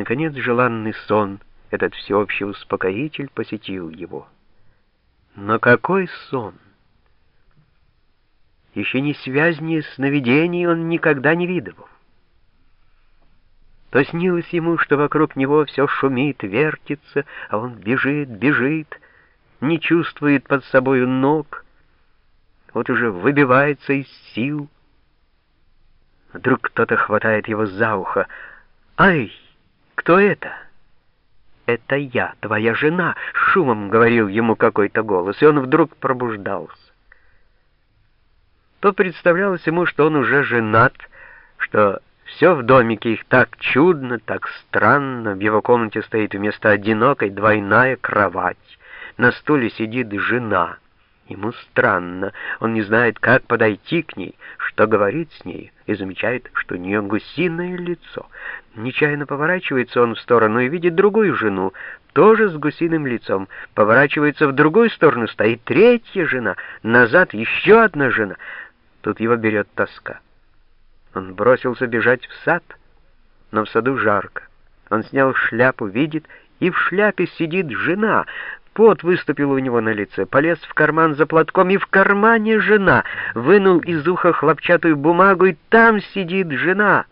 Наконец желанный сон, этот всеобщий успокоитель, посетил его. Но какой сон! Еще ни связь, ни сновидений он никогда не видывал. То снилось ему, что вокруг него все шумит, вертится, а он бежит, бежит, не чувствует под собою ног, вот уже выбивается из сил. Вдруг кто-то хватает его за ухо. «Ай, кто это?» «Это я, твоя жена», — шумом говорил ему какой-то голос, и он вдруг пробуждался. То представлялось ему, что он уже женат, что все в домике их так чудно, так странно. В его комнате стоит вместо одинокой двойная кровать. На стуле сидит жена. Ему странно, он не знает, как подойти к ней, что говорить с ней, и замечает, что у нее гусиное лицо. Нечаянно поворачивается он в сторону и видит другую жену, тоже с гусиным лицом. Поворачивается в другую сторону, стоит третья жена, назад еще одна жена. Тут его берет тоска. Он бросился бежать в сад, но в саду жарко. Он снял шляпу, видит, и в шляпе сидит жена. Пот выступил у него на лице, полез в карман за платком, и в кармане жена. Вынул из уха хлопчатую бумагу, и там сидит жена.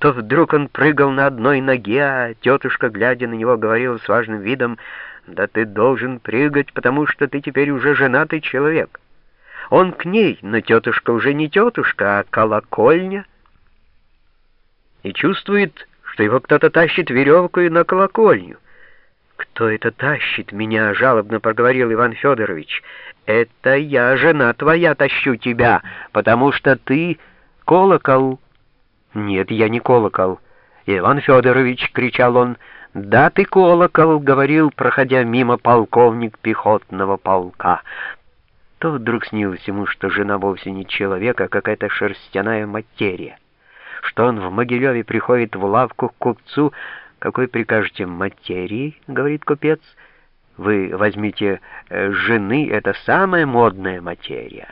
То вдруг он прыгал на одной ноге, а тетушка, глядя на него, говорила с важным видом, «Да ты должен прыгать, потому что ты теперь уже женатый человек». Он к ней, но тетушка уже не тетушка, а колокольня. И чувствует, что его кто-то тащит веревку и на колокольню. «Кто это тащит меня?» — жалобно проговорил Иван Федорович. «Это я, жена твоя, тащу тебя, потому что ты колокол». «Нет, я не колокол». «Иван Федорович!» — кричал он. «Да, ты колокол!» — говорил, проходя мимо полковник пехотного полка то вдруг снилось ему, что жена вовсе не человек, а какая-то шерстяная материя, что он в Могилеве приходит в лавку к купцу, «Какой прикажете материи?» — говорит купец. «Вы возьмите э, жены, это самая модная материя.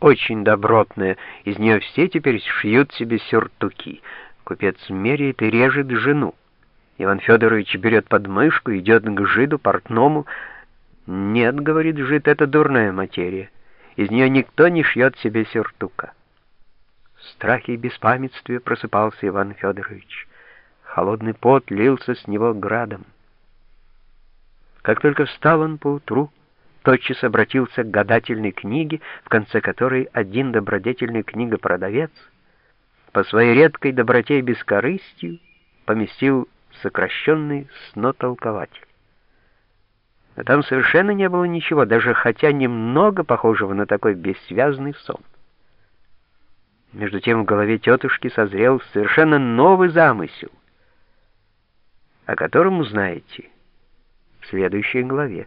Очень добротная, из нее все теперь шьют себе сюртуки». Купец меряет и режет жену. Иван Федорович берет подмышку, идет к жиду, портному, «Нет, — говорит жид, — это дурная материя. Из нее никто не шьет себе сюртука». В страхе и беспамятстве просыпался Иван Федорович. Холодный пот лился с него градом. Как только встал он поутру, тотчас обратился к гадательной книге, в конце которой один добродетельный книгопродавец по своей редкой доброте и бескорыстию поместил сокращенный снотолкователь. Но там совершенно не было ничего, даже хотя немного похожего на такой бессвязный сон. Между тем в голове тетушки созрел совершенно новый замысел, о котором узнаете в следующей главе.